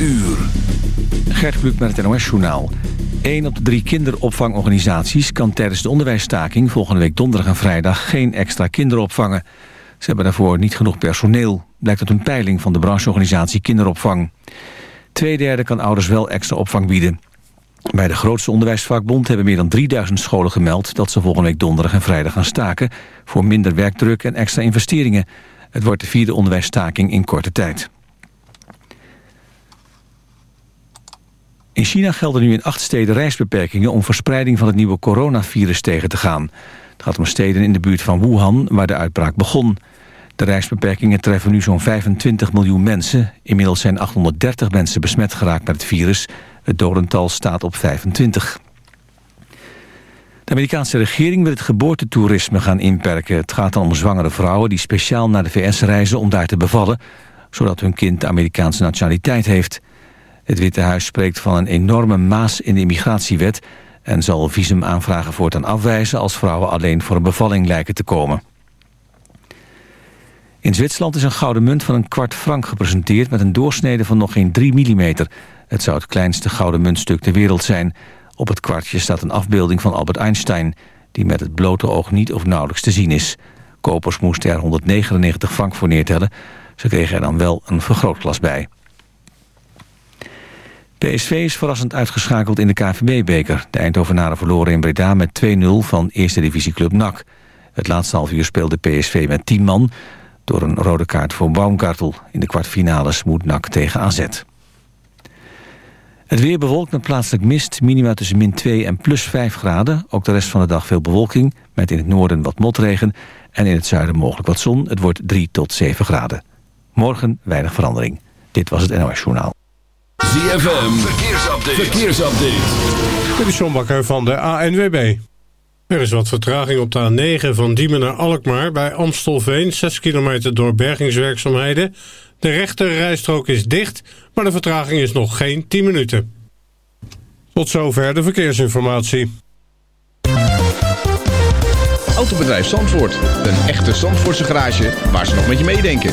uur. Gert Kluk met het NOS-journaal. Eén op de drie kinderopvangorganisaties kan tijdens de onderwijsstaking... volgende week donderdag en vrijdag geen extra kinderen opvangen. Ze hebben daarvoor niet genoeg personeel. Blijkt uit een peiling van de brancheorganisatie Kinderopvang. Tweederde kan ouders wel extra opvang bieden. Bij de grootste onderwijsvakbond hebben meer dan 3000 scholen gemeld... dat ze volgende week donderdag en vrijdag gaan staken... voor minder werkdruk en extra investeringen. Het wordt de vierde onderwijsstaking in korte tijd. In China gelden nu in acht steden reisbeperkingen... om verspreiding van het nieuwe coronavirus tegen te gaan. Het gaat om steden in de buurt van Wuhan, waar de uitbraak begon. De reisbeperkingen treffen nu zo'n 25 miljoen mensen. Inmiddels zijn 830 mensen besmet geraakt met het virus. Het dodental staat op 25. De Amerikaanse regering wil het geboortetoerisme gaan inperken. Het gaat dan om zwangere vrouwen die speciaal naar de VS reizen om daar te bevallen... zodat hun kind de Amerikaanse nationaliteit heeft... Het Witte Huis spreekt van een enorme maas in de immigratiewet... en zal visumaanvragen voortaan afwijzen als vrouwen alleen voor een bevalling lijken te komen. In Zwitserland is een gouden munt van een kwart frank gepresenteerd... met een doorsnede van nog geen 3 mm. Het zou het kleinste gouden muntstuk ter wereld zijn. Op het kwartje staat een afbeelding van Albert Einstein... die met het blote oog niet of nauwelijks te zien is. Kopers moesten er 199 frank voor neertellen. Ze kregen er dan wel een vergrootglas bij. PSV is verrassend uitgeschakeld in de KVB-beker. De Eindhovenaren verloren in Breda met 2-0 van eerste divisieclub NAC. Het laatste half uur speelde PSV met 10 man... door een rode kaart voor Baumgartel. In de kwartfinales moet NAC tegen AZ. Het weer bewolkt met plaatselijk mist, minima tussen min 2 en plus 5 graden. Ook de rest van de dag veel bewolking, met in het noorden wat motregen... en in het zuiden mogelijk wat zon. Het wordt 3 tot 7 graden. Morgen weinig verandering. Dit was het NOS Journaal. ZFM, verkeersupdate. verkeersupdate. Dit is John Bakker van de ANWB. Er is wat vertraging op de A9 van Diemen naar Alkmaar... bij Amstelveen, 6 kilometer door bergingswerkzaamheden. De rechte rijstrook is dicht, maar de vertraging is nog geen 10 minuten. Tot zover de verkeersinformatie. Autobedrijf Zandvoort. Een echte Zandvoortse garage waar ze nog met je meedenken.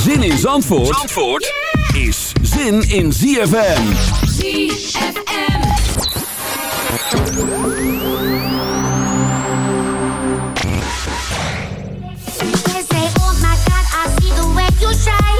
Zin in Zandvoort, Zandvoort is zin in ZFM. ZFM. They oh see the way you.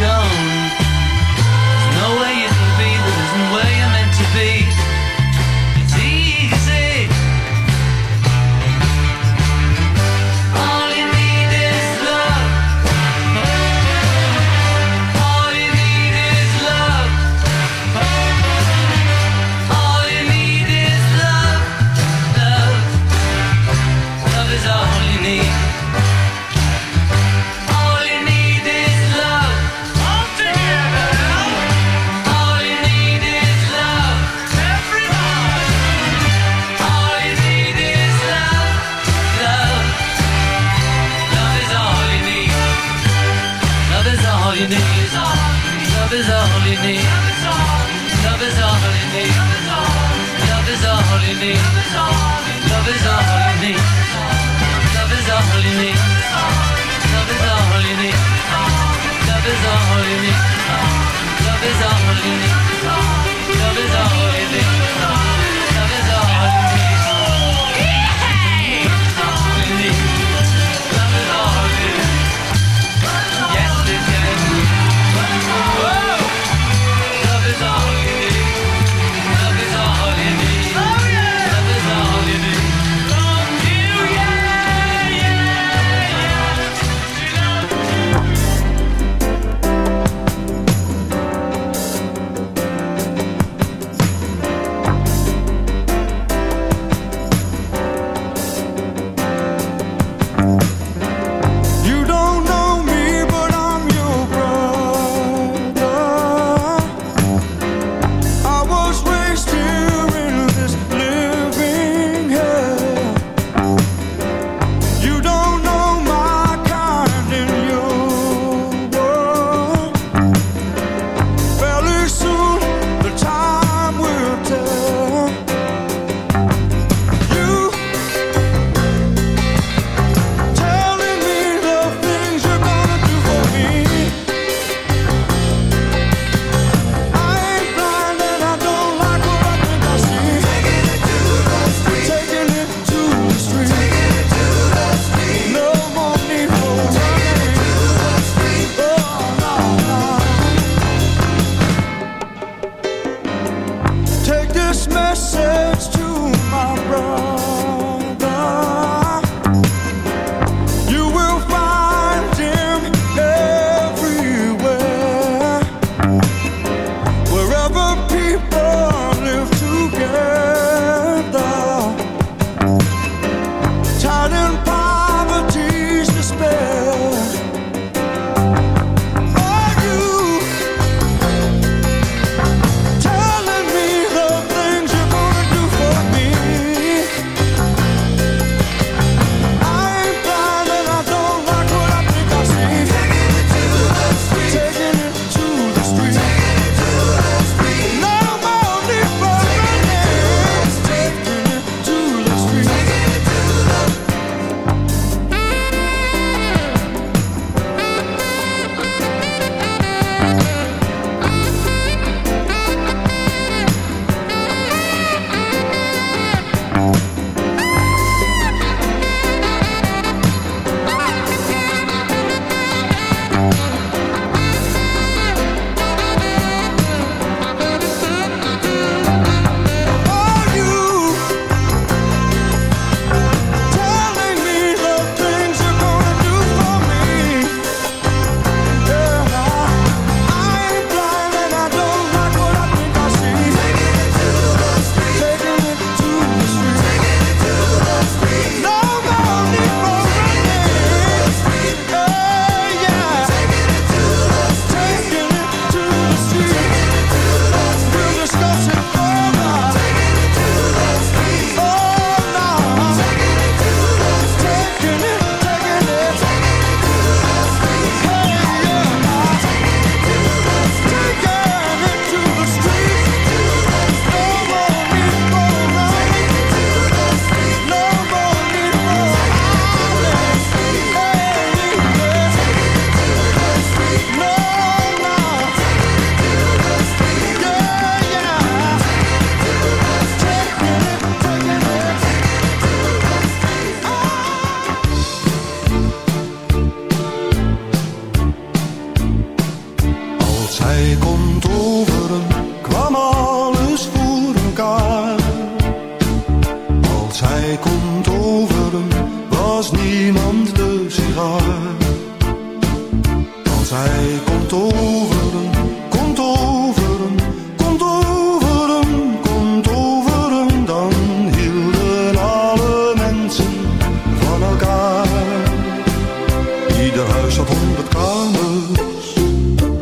show.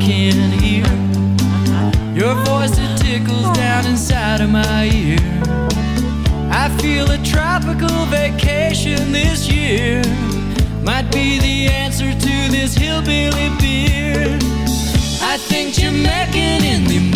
Can hear your voice that tickles down inside of my ear. I feel a tropical vacation this year might be the answer to this hillbilly beer. I think Jamaican in the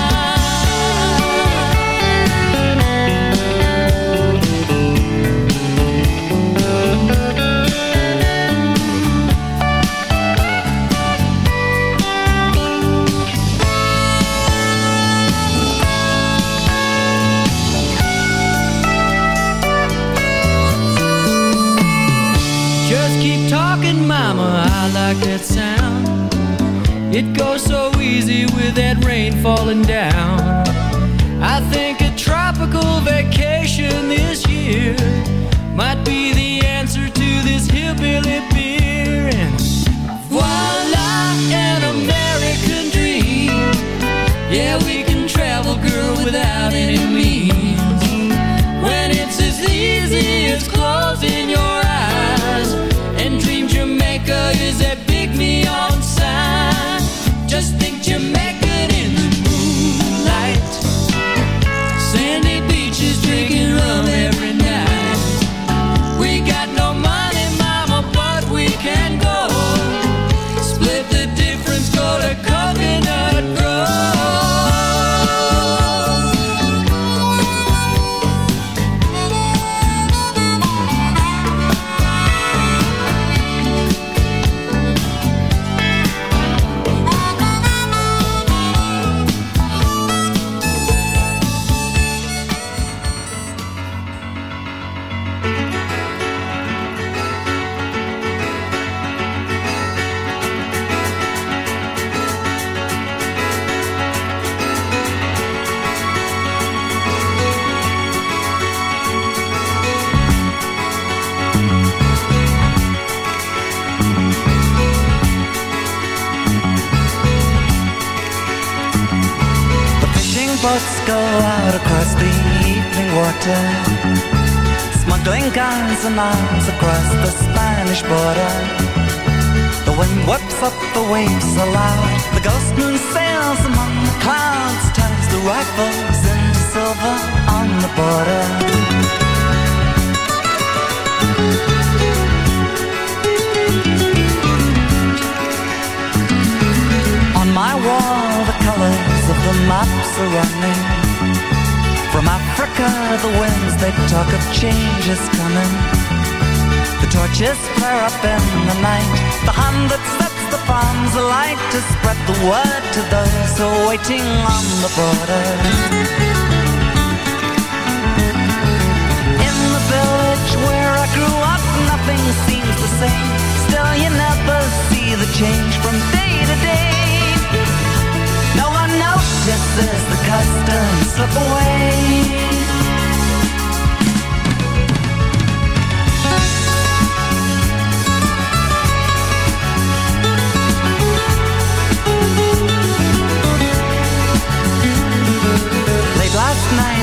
It goes so easy with that rain falling down. I think a tropical vacation this year might be the answer to this hillbilly beer. And voila, an American dream. Yeah, we can travel, girl, without any means. When it's as easy as closing your word to those waiting on the border. In the village where I grew up, nothing seems the same. Still, you never see the change from day to day. No one notices the customs slip away.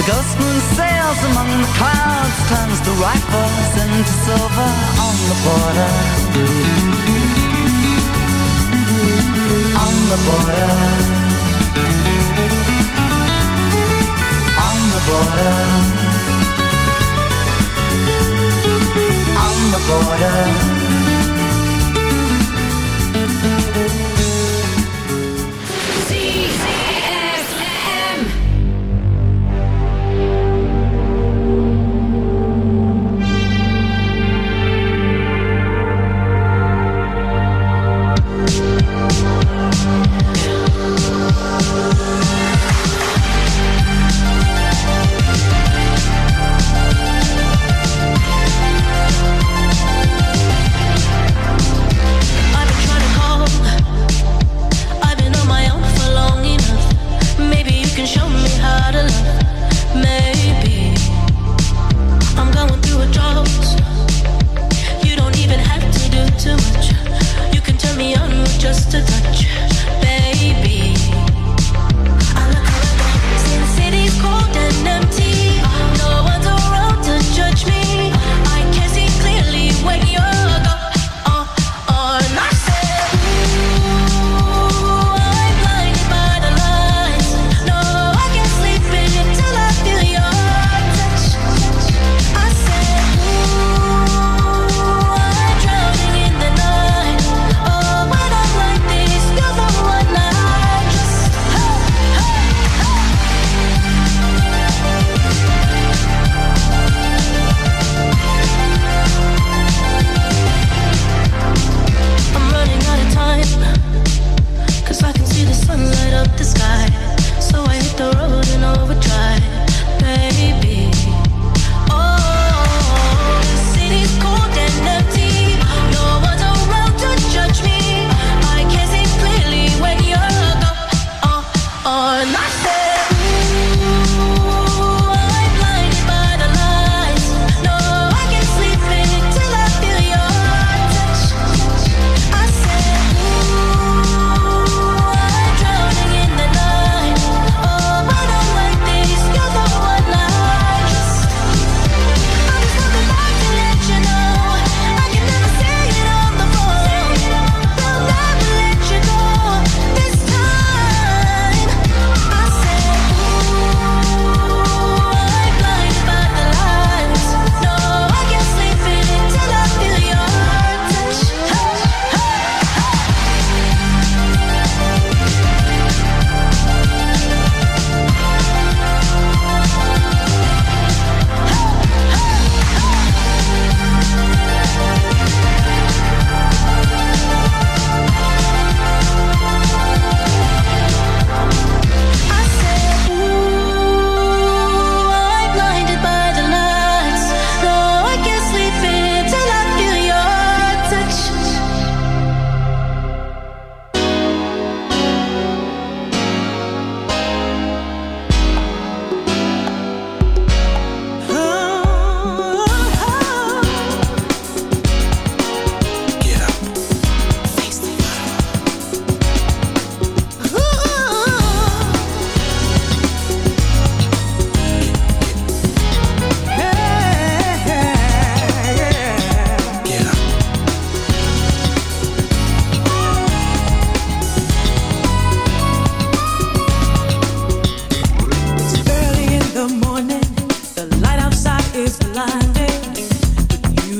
The ghostman sails among the clouds, turns the rifles into silver on the border. On the border. On the border. On the border.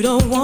don't want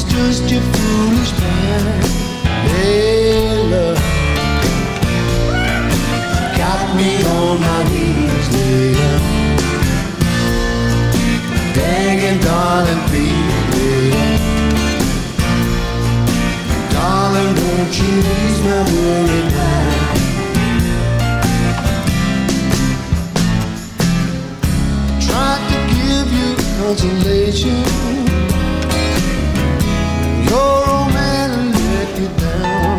it's just your foolish plan. Hey, love, got me on my knees, love. Begging, darling, please. Darling, won't you ease my worry now? Tried to give you consolation. Your old man let you down.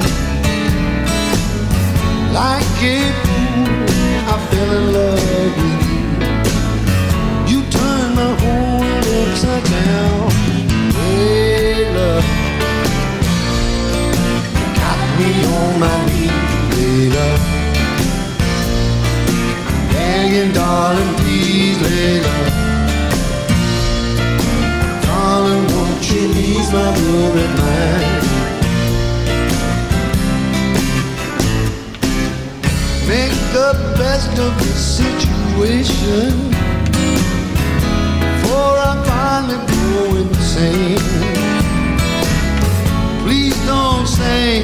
Like a fool, I fell in love with you. You turned my whole world upside down. Hey, love, got me on my knees, hey, love. Begging, darling, please, lay love. Ease my worried? Make the best of the situation before I finally go insane. Please don't say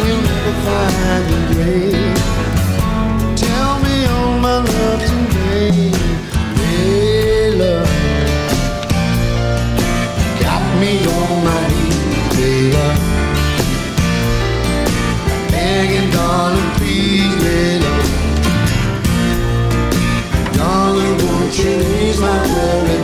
we'll never find a grave. Tell me all my love today, me on my knees, hey love. Begging, darling, please, love. Darling, won't you ease my worried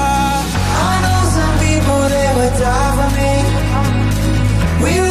We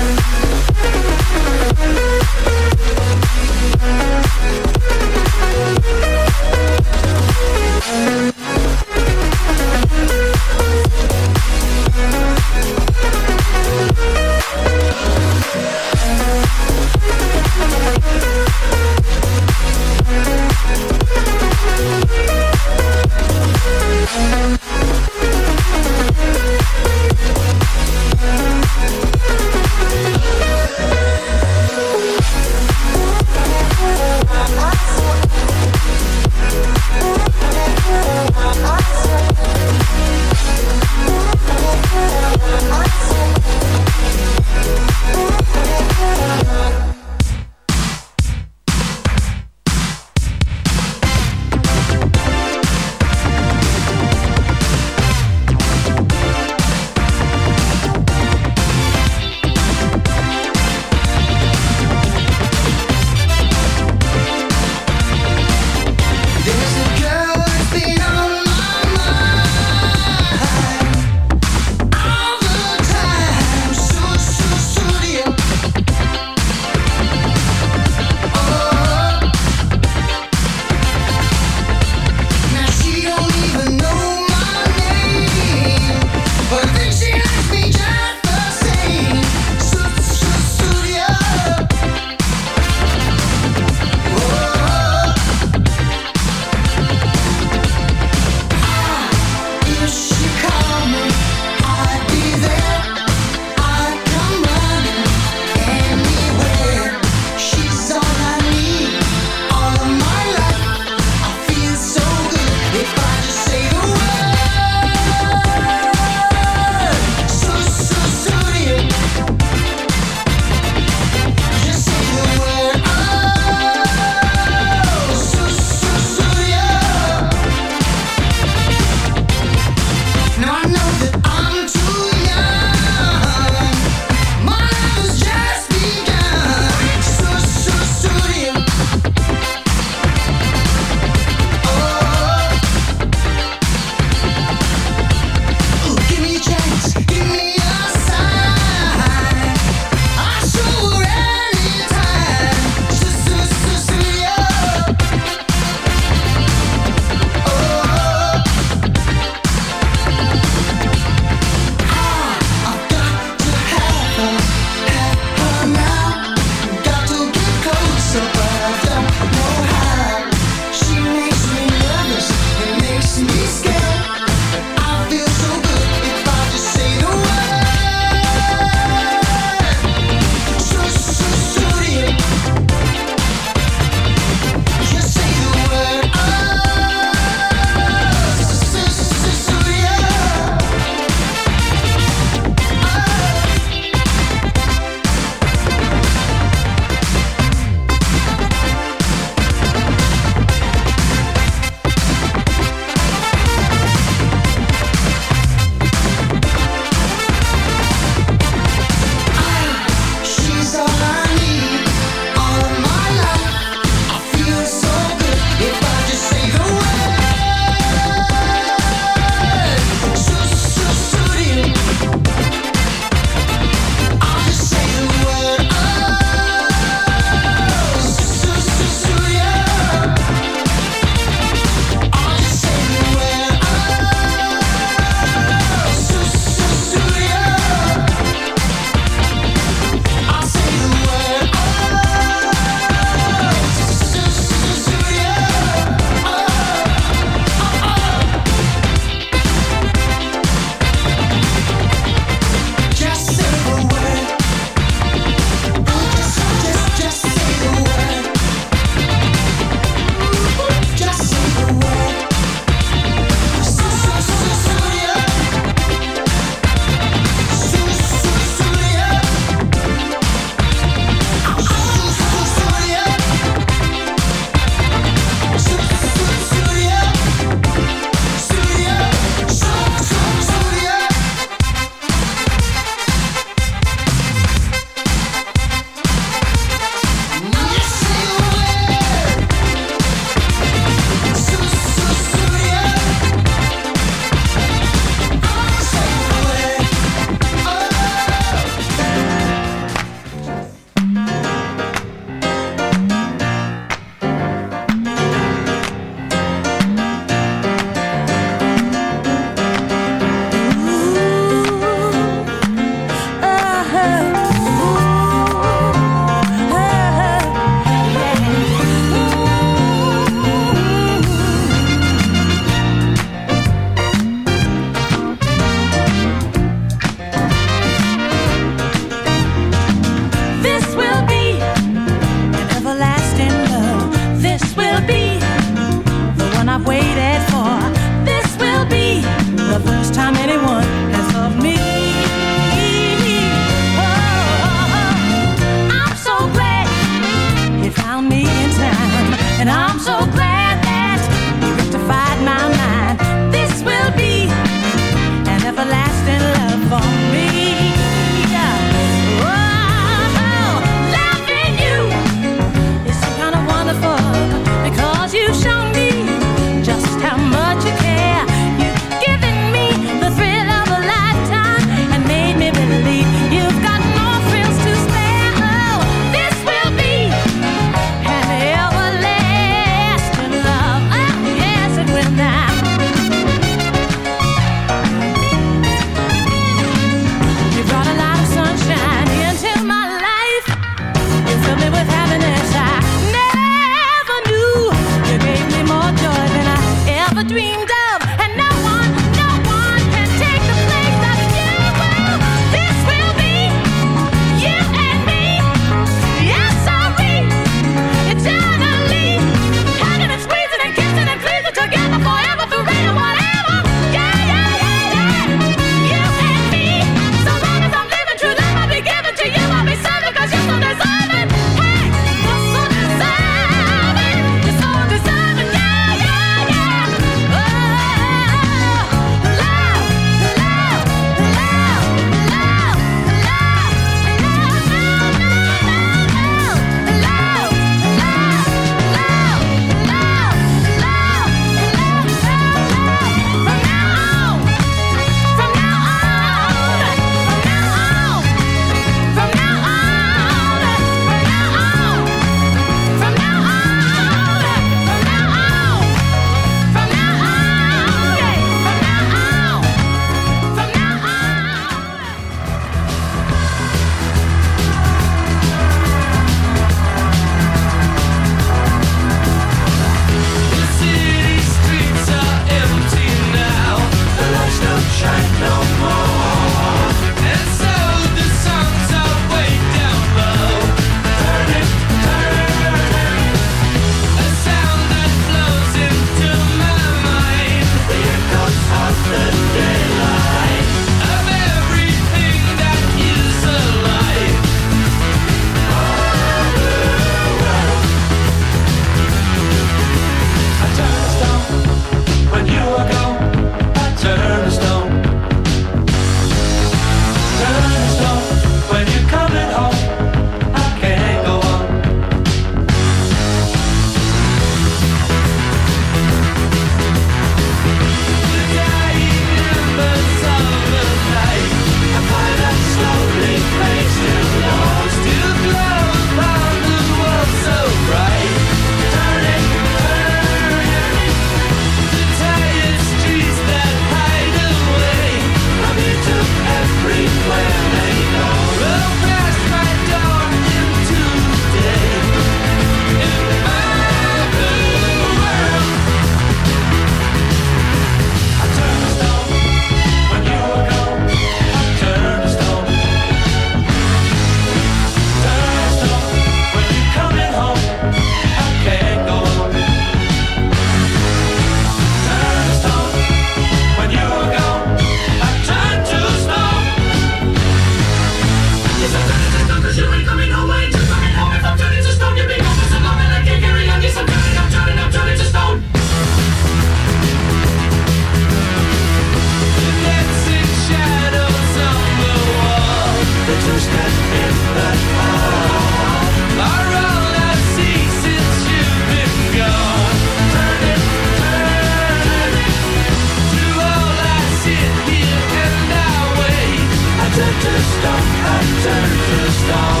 young and turned to stone